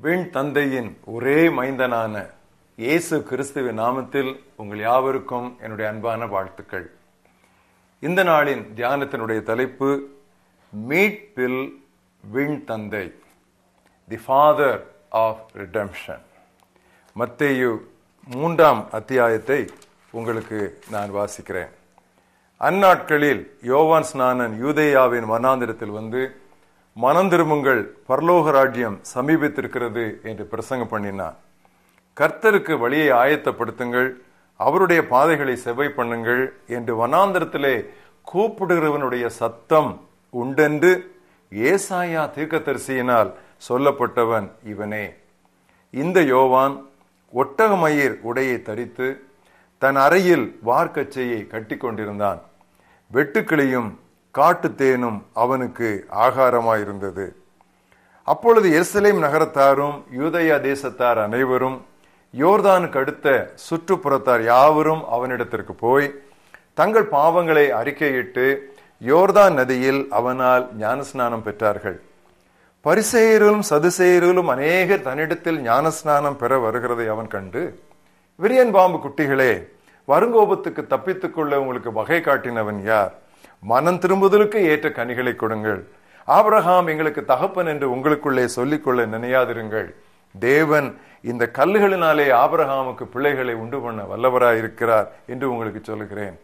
விண் தந்தையின் ஒரே மைந்தனான இயேசு கிறிஸ்துவின் நாமத்தில் உங்கள் யாவருக்கும் என்னுடைய அன்பான வாழ்த்துக்கள். இந்த நாளின் தியானத்தினுடைய தலைப்பு மீட்பில் விண் தந்தை தி ஃபாதர் ஆஃப் ரிடம்ஷன் மத்தேயு மூன்றாம் அத்தியாயத்தை உங்களுக்கு நான் வாசிக்கிறேன். அந்நாட்களில் யோவான் ஸ்நானன் யூதேயாவின் வனாந்திரத்தில் வந்து மனம் திரும்புங்கள். பரலோக ராஜ்யம் சமீபித்திருக்கிறது என்று பிரசங்கம் பண்ணினான் கர்த்தருக்கு வழியை ஆயத்தப்படுத்துங்கள். அவருடைய பாதைகளை செவை பண்ணுங்கள் என்று வனாந்திரத்திலே கூப்பிடுகிறவனுடைய சத்தம் உண்டென்று ஏசாயா தீர்க்கதரிசியினால் சொல்லப்பட்டவன் இவனே. இந்த யோவான் ஒட்டகமயிர் உடையை தரித்து தன் அறையில் வார்க்கச்சையை கட்டி கொண்டிருந்தான் வெட்டுக்கிளியும் காட்டு தேனும் அவனுக்கு ஆகாரமாயிருந்தது. அப்பொழுது எருசலேம் நகரத்தாரும் யூதயா தேசத்தார் அனைவரும் யோர்தானுக்கு அடுத்த சுற்றுப்புறத்தார் யாவரும் அவனிடத்திற்கு போய் தங்கள் பாவங்களை அறிக்கையிட்டு யோர்தான் நதியில் அவனால் ஞானஸ்நானம் பெற்றார்கள். பரிசெயர்களும் சதுசெயர்களும் அநேகர் தன்னிடத்தில் ஞானஸ்நானம் பெற வருகிறதை அவன் கண்டு விரியன் பாம்பு குட்டிகளே வருங்கோபத்துக்கு தப்பித்துக்கொள்ள உங்களுக்கு வகை காட்டினவன் யார்? மனம் திரும்புதலுக்கு ஏற்ற கனிகளை கொடுங்கள். ஆபிரகாம் எங்களுக்கு தகப்பன் என்று உங்களுக்குள்ளே சொல்லிக்கொள்ள நினையாதிருங்கள். தேவன் இந்த கல்லுகளினாலே ஆபரகாமுக்கு பிள்ளைகளை உண்டு பண்ண வல்லவராயிருக்கிறார் என்று உங்களுக்கு சொல்லுகிறேன்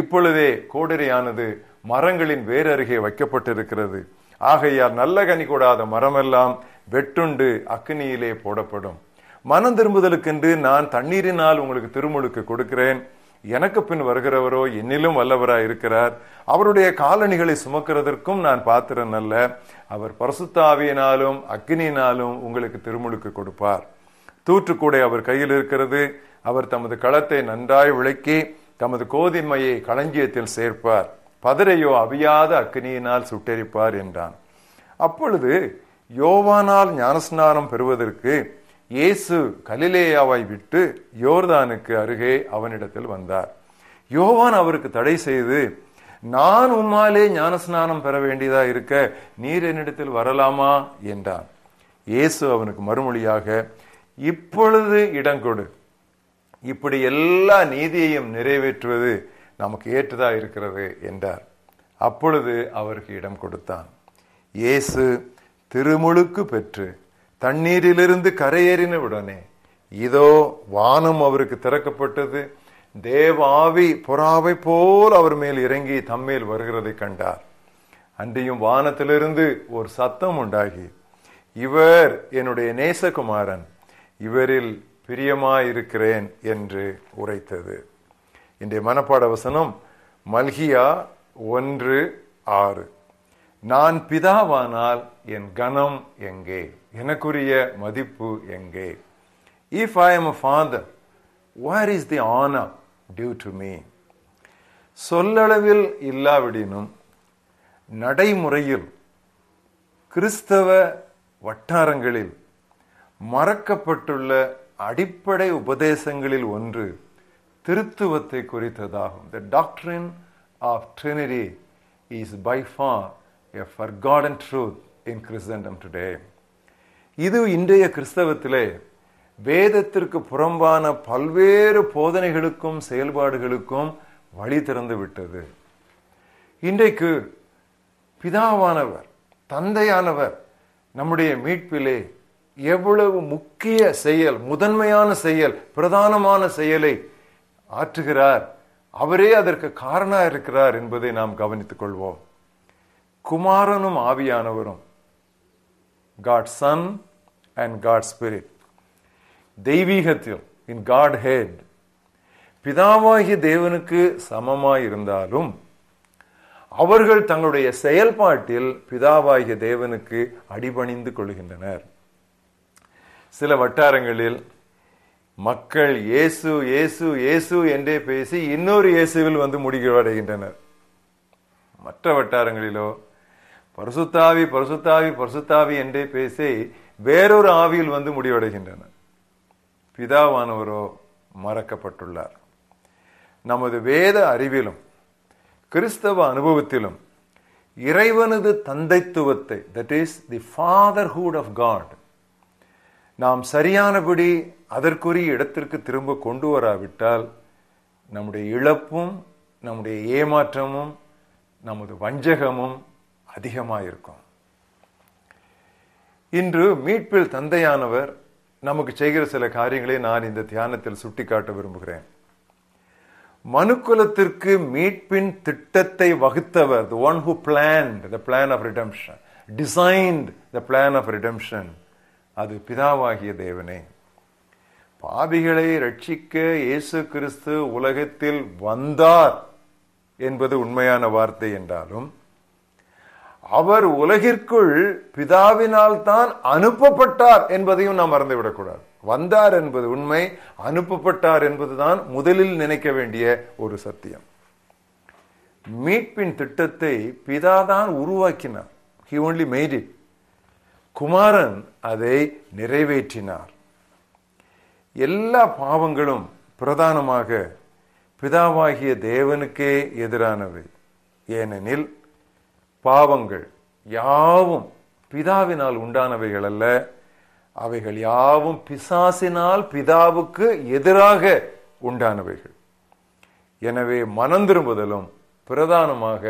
இப்பொழுதே கோடரியானது மரங்களின் வேரருகே வைக்கப்பட்டிருக்கிறது. ஆகையால் நல்ல கனி கூடாத மரமெல்லாம் வெட்டுண்டு அக்னியிலே போடப்படும். மனம் திரும்புதலுக்கென்று நான் தண்ணீரினால் உங்களுக்கு திருமுழுக்கு கொடுக்கிறேன். எனக்கு பின் வருகிறவரோ என்னிலும் வல்லவராய் இருக்கிறார். அவருடைய காலணிகளை சுமக்கிறதற்கும் நான் பாத்திரன் அல்ல. அவர் பரசுத்தாவியினாலும் அக்னியினாலும் உங்களுக்கு திருமுழுக்கு கொடுப்பார். தூற்றுக்கூடை அவர் கையில் இருக்கிறது. அவர் தமது களத்தை நன்றாய் விளக்கி தமது கோதிமையை களஞ்சியத்தில் சேர்ப்பார். பதரையோ அவியாத அக்னியினால் சுட்டெரிப்பார் என்றான். அப்பொழுது யோவானால் ஞானஸ்நானம் பெறுவதற்கு இயேசு கலிலேயாவை விட்டு யோர்தானுக்கு அருகே அவனிடத்தில் வந்தார். யோவான் அவருக்கு தடை செய்து நான் உம்மாலே ஞானஸ்நானம் பெற வேண்டியதா இருக்க நீர் என்னிடத்தில் வரலாமா? என்றான். இயேசு அவனுக்கு மறுமொழியாக இப்பொழுது இடம் கொடு. இப்படி எல்லா நீதியையும் நிறைவேற்றுவது நமக்கு ஏற்றதா இருக்கிறது என்றார். அப்பொழுது அவருக்கு இடம் கொடுத்தான். இயேசு திருமுழுக்கு பெற்று தண்ணீரிலிருந்து கரையேறின உடனே இதோ வானம் அவருக்கு திறக்கப்பட்டது. தேவாவி புறாவை போல் அவர் மேல் இறங்கி தம்மேல் வருகிறதை கண்டார். அன்றையும் வானத்திலிருந்து ஒரு சத்தம் உண்டாகி இவர் என்னுடைய நேசகுமாரன் இவரில் பிரியமாயிருக்கிறேன் என்று உரைத்தது. இன்றைய மனப்பாட வசனம் மல்கியா ஒன்று ஆறு. நான் பிதாவானால் என் கனம் எங்கே? எனக்குரிய மதிப்பு எங்கே? If I am a father where is the honour due to me சொல்லளவில் இல்லாவிடினும் நடைமுறையில் கிறிஸ்தவ வட்டாரங்களில் மறக்கப்பட்டுள்ள அடிப்படை உபதேசங்களில் ஒன்று திருத்துவத்தை குறித்ததாகும். The doctrine of Trinity is by far a forgotten truth in Christendom today. இது இன்றைய கிறிஸ்தவத்திலே வேதத்திற்கு புறம்பான பல்வேறு போதனைகளுக்கும் செயல்பாடுகளுக்கும் வழி திறந்து விட்டது. இன்றைக்கு பிதாவானவர் தந்தையானவர் நம்முடைய மீட்பிலே எவ்வளவு முக்கிய செயல் முதன்மையான செயல் பிரதானமான செயலை ஆற்றுகிறார். அவரே அதற்கு காரணா இருக்கிறார் என்பதை நாம் கவனித்துக் கொள்வோம். குமாரனும் ஆவியானவரும். God Son and God Spirit தெய்வீகத்தில் in Godhead பிதாவாகிய தேவனுக்கு சமமாயிருந்தாலும் அவர்கள் தங்களுடைய செயல்பாட்டில் பிதாவாகிய தேவனுக்கு அடிபணிந்து கொள்கின்றனர். சில வட்டாரங்களில் மக்கள் இயேசு இயேசு இயேசு என்றே பேசி இன்னொரு இயேசுவில் வந்து முடிவடைகின்றனர் மற்ற வட்டாரங்களிலோ பரிசுத்தாவி பரிசுத்தாவி பரிசுத்தாவி என்றே பேசி வேறொரு ஆவியில் வந்து முடிவடைகின்றன. பிதாவானவரோ மறக்கப்பட்டுள்ளார். நமது வேத அறிவிலும் கிறிஸ்தவ அனுபவத்திலும் இறைவனது தந்தைத்துவத்தை that is the fatherhood of God நாம் சரியானபடி அதற்குரிய இடத்திற்கு திரும்ப கொண்டு வராவிட்டால் நம்முடைய இழப்பும் நம்முடைய ஏமாற்றமும் நமது வஞ்சகமும் அதிகமாக இருக்கும் இன்று மீட்பில் தந்தையானவர் நமக்கு செய்கிற சில காரியங்களை நான் இந்த தியானத்தில் சுட்டிக்காட்ட விரும்புகிறேன். மனுக்குலத்திற்கு மீட்பின் திட்டத்தை வகுத்தவர் the one who plan the plan of redemption designed the plan of redemption அது பிதாவாகிய தேவனே. பாவிகளை ரட்சிக்க இயேசு கிறிஸ்து உலகத்தில் வந்தார் என்பது உண்மையான வார்த்தை என்றாலும் அவர் உலகிற்குள் பிதாவினால் தான் அனுப்பப்பட்டார் என்பதையும் நாம் மறந்துவிடக்கூடாது. வந்தார் என்பது உண்மை அனுப்பப்பட்டார் என்பதுதான் முதலில் நினைக்க வேண்டிய ஒரு சத்தியம். மீட்பின் திட்டத்தை பிதா தான் உருவாக்கினார். ஹி ஒன்லி மேட் இட் குமாரன் அதை நிறைவேற்றினார். எல்லா பாவங்களும் பிரதானமாக பிதாவாகிய தேவனுக்கே எதிரானவை. ஏனெனில் பாவங்கள் யாவும் பிதாவினால் உண்டானவைகள் அல்ல. அவைகள் யாவும் பிசாசினால் பிதாவுக்கு எதிராக உண்டானவைகள். எனவே மனம் திரும்புதலும் பிரதானமாக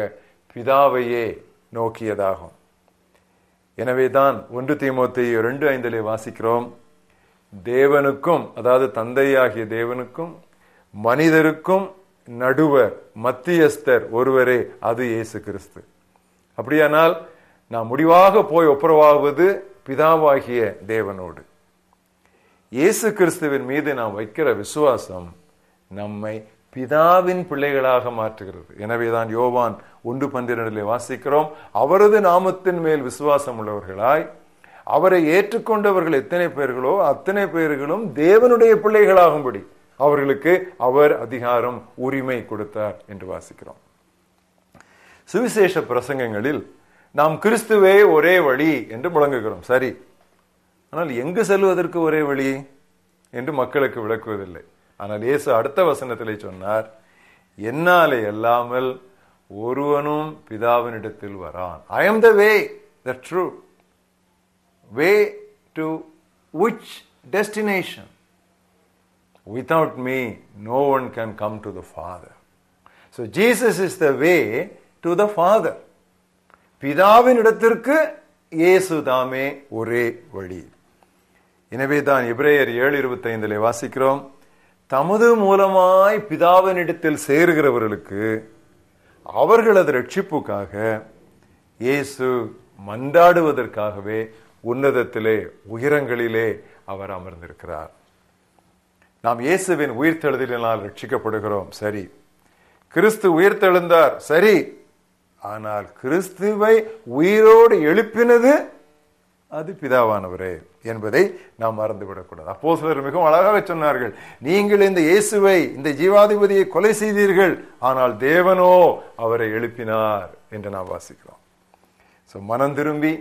பிதாவையே நோக்கியதாகும். எனவேதான் ஒன்று தீமோத்தை ரெண்டு ஐந்திலே வாசிக்கிறோம். தேவனுக்கும் அதாவது தந்தையாகிய தேவனுக்கும் மனிதருக்கும் நடுவர் மத்தியஸ்தர் ஒருவரே அது இயேசு கிறிஸ்து. அப்படியானால் நாம் முடிவாக போய் ஒப்புரவாவது பிதாவாகிய தேவனோடு. இயேசு கிறிஸ்துவின் மீது நாம் வைக்கிற விசுவாசம் நம்மை பிதாவின் பிள்ளைகளாக மாற்றுகிறது. எனவேதான் யோவான் ஒன்று பன்னிரண்டிலே வாசிக்கிறோம் அவரது நாமத்தின் மேல் விசுவாசம் உள்ளவர்களாய் அவரை ஏற்றுக்கொண்டவர்கள் எத்தனை பேர்களோ அத்தனை பேர்களும் தேவனுடைய பிள்ளைகளாகும்படி அவர்களுக்கு அவர் அதிகாரம் உரிமை கொடுத்தார் என்று வாசிக்கிறோம். சுவிசேஷ பிரசங்கங்களில் நாம் கிறிஸ்துவே ஒரே வழி என்று முழங்குகிறோம். சரி. ஆனால் எங்கு செல்வதற்கு ஒரே வழி? என்று மக்களுக்கு விளக்குவதில்லை. ஆனால் இயேசு அடுத்த வசனத்திலே சொன்னார் என்னாலே அல்லாமல் ஒருவனும் பிதாவினிடத்தில் வரான். I am the way the true way to which destination without me no one can come to the father so Jesus is the way to the father பிதாவின் இடத்திற்கு இயேசு தாமே ஒரே வழி. எனவே தான் இப்ரேயர் ஏழு இருபத்தைந்தில் வாசிக்கிறோம். தமது மூலமாய் பிதாவினிடத்தில் சேருகிறவர்களுக்கு அவர்களது ரட்சிப்புக்காக இயேசு மன்றாடுவதற்காகவே உன்னதத்திலே உயரங்களிலே அவர் அமர்ந்திருக்கிறார். நாம் இயேசுவின் உயிர்த்தெழுதலினால் ரட்சிக்கப்படுகிறோம். சரி. கிறிஸ்து உயிர்த்தெழுந்தார். சரி. ஆனால் கிறிஸ்துவை உயிரோடு எழுப்பினது அது பிதாவானவரே என்பதை நாம் மறந்துவிடக்கூடாது. அப்போ சிலர் மிகவும் அழகாக சொன்னார்கள் நீங்கள் இந்த இயேசுவை இந்த ஜீவாதிபதியை கொலை செய்தீர்கள் ஆனால் தேவனோ அவரை எழுப்பினார் என்று நாம் வாசிக்கிறோம். ஸோ மனம் திரும்பி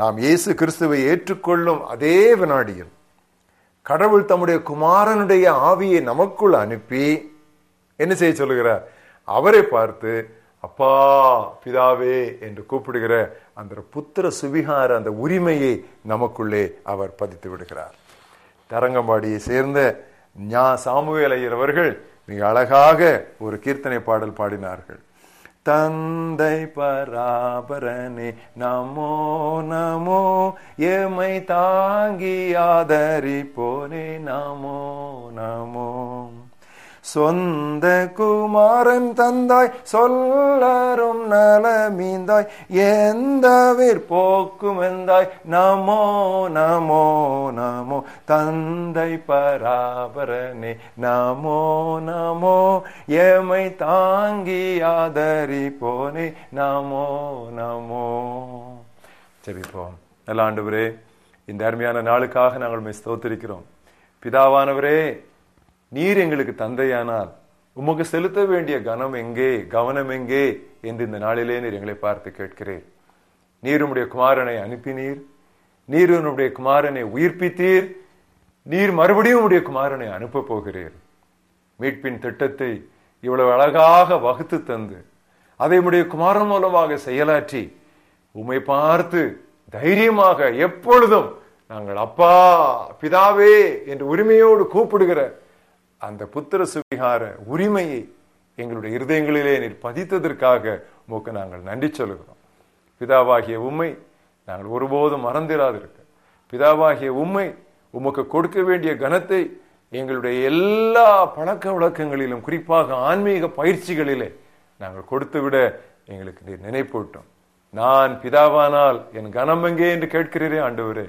நாம் இயேசு கிறிஸ்துவை ஏற்றுக்கொள்ளும் அதே வினாடியில் கடவுள் தம்முடைய குமாரனுடைய ஆவியை நமக்குள் அனுப்பி என்ன செய்ய சொல்லுகிறார்? அவரை பார்த்து அப்பா பிதாவே என்று கூப்பிடுகிற அந்த புத்திர சுவிகார அந்த உரிமையை நமக்குள்ளே அவர் பதித்து விடுகிறார். தரங்கம்பாடியை சேர்ந்த ஞா சாமுவேல் ஐயர் அவர்கள் மிக அழகாக ஒரு கீர்த்தனை பாடல் பாடினார்கள். தந்தை பராபரனே நமோ நமோ எமை தாங்கி ஆதரிப்போனே நமோ நமோ. சொந்த குமாரன் தந்தாய் சொல்லரும் நலமீந்தாய் எந்த போக்கும் எந்தாய் நமோ நமோ நமோ தந்தை பராபரனே நமோ நமோ எமை தாங்கி ஆதரி போனே நமோ நமோ. சரிப்போம் நல்ல ஆண்டவரே இந்த அருமையான நாளுக்காக நாங்கள் மிஸ் தோத்திருக்கிறோம் பிதாவானவரே நீர் எங்களுக்கு தந்தையானால் உமக்கு செலுத்த வேண்டிய கனம் எங்கே கவனம் எங்கே என்று இந்த நாளிலே நீர் எங்களை பார்த்து கேட்கிறேன். நீர் உம்முடைய குமாரனை அனுப்பினீர். நீர் உன்னுடைய குமாரனை உயிர்ப்பித்தீர். நீர் மறுபடியும் உடைய குமாரனை அனுப்ப போகிறீர். மீட்பின் திட்டத்தை இவ்வளவு அழகாக வகுத்து தந்து அதை உடைய குமாரன் மூலமாக செயலாற்றி உம்மை பார்த்து தைரியமாக எப்பொழுதும் நாங்கள் அப்பா பிதாவே என்று உரிமையோடு கூப்பிடுகிற அந்த புத்திர சுவிகார உரிமையை எங்களுடைய இருதயங்களிலே நீர் பதித்ததற்காக உமக்கு நாங்கள் நன்றி சொல்கிறோம் பிதாவாகிய உண்மை நாங்கள் ஒருபோதும் மறந்திராதிருக்க. பிதாவாகிய உண்மை உமக்கு கொடுக்க வேண்டிய கனத்தை எங்களுடைய எல்லா பழக்க வழக்கங்களிலும் குறிப்பாக ஆன்மீக பயிற்சிகளிலே நாங்கள் கொடுத்து விட எங்களுக்கு நீர் நினைப்பூட்டும். நான் பிதாவானால் என் கனம் எங்கே என்று கேட்கிறீரே ஆண்டவரே.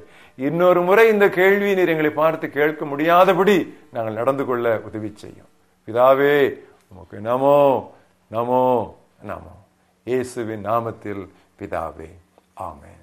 இன்னொரு முறை இந்த கேள்வி நீர் எங்களை பார்த்து கேட்க முடியாதபடி நாங்கள் நடந்து கொள்ள உதவி செய்யும். பிதாவே உமக்கு நமோ நமோ நமோ. இயேசுவின் நாமத்தில் பிதாவே. ஆமே